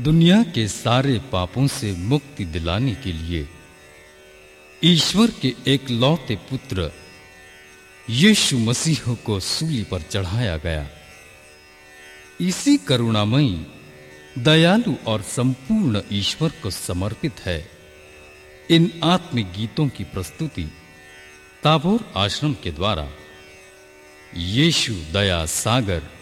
दुनिया के सारे पापों से मुक्ति दिलाने के लिए ईश्वर के एक लौते पुत्र यीशु मसीह को सूली पर चढ़ाया गया। इसी करुणामयी, दयालु और संपूर्ण ईश्वर को समर्पित है। इन आत्मिक गीतों की प्रस्तुति ताबोर आश्रम के द्वारा। यीशु दया सागर।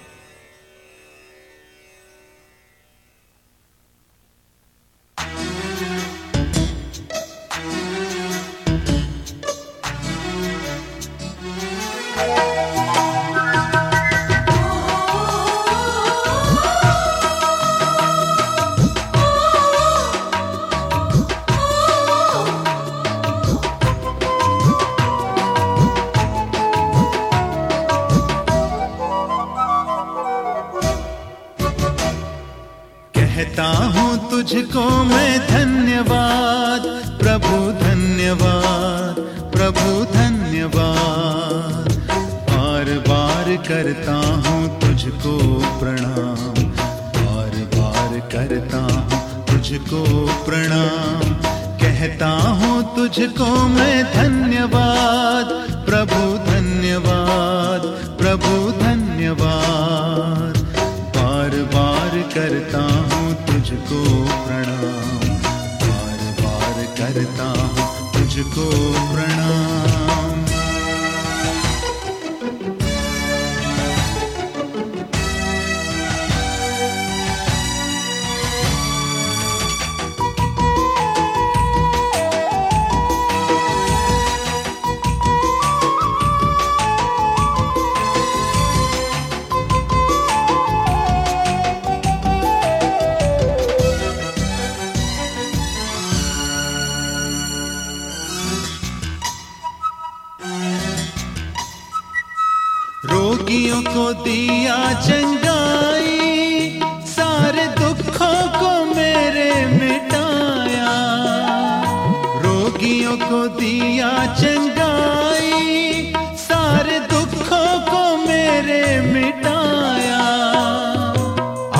तुझको मैं धन्यवाद, प्रभु धन्यवाद प्रभु धन्यवाद। बार बार करता हूँ तुझको प्रणाम, बार बार करता हूँ तुझको प्रणाम। कहता हूँ तुझको मैं धन्यवाद, प्रभु धन्यवाद प्रभु धन्यवाद। बार बार करता हूँ तुझको प्रणाम। बार बार करता हूँ तुझको प्रणाम। रोगियों को दिया चंगाई सारे दुखों को मेरे मिटाया। रोगियों को दिया चंगाई सारे दुखों को मेरे मिटाया।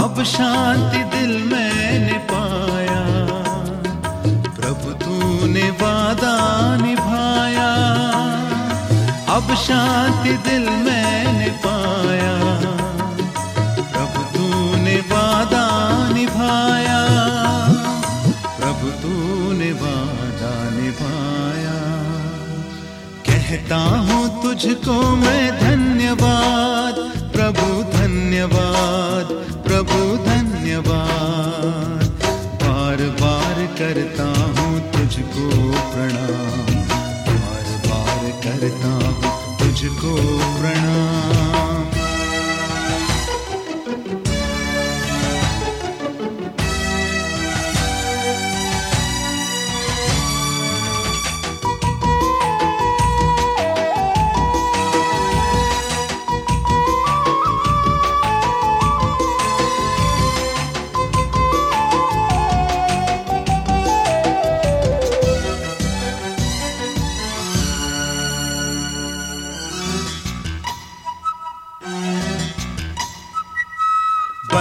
अब शांति दिल मैंने पाया, प्रभु तूने वादा निभाया। अब शांति दिल मैंने कहता हूँ तुझको मैं धन्यवाद। प्रभु धन्यवाद। प्रभु धन्यवाद।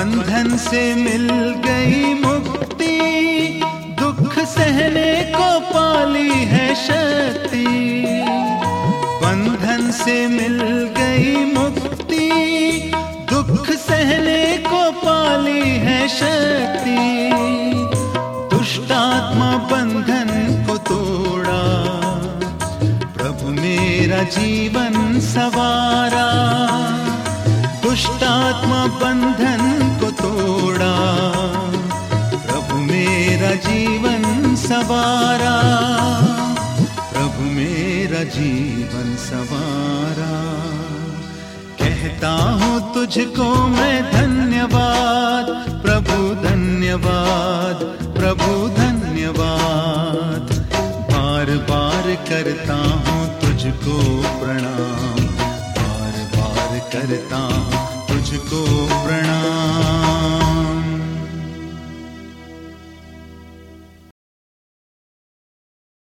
बंधन से मिल गई मुक्ति, दुख सहने को पाली है शक्ति। बंधन से मिल गई मुक्ति, दुख सहने को पाली है शक्ति। दुष्टात्मा बंधन को तोड़ा, प्रभु मेरा जीवन सवारा। दुष्टात्मा बंधन सवारा। कहता हूँ तुझको मैं धन्यवाद, प्रभु धन्यवाद प्रभु धन्यवाद। बार बार करता हूँ तुझको प्रणाम, बार बार करता हूँ तुझको प्रणाम।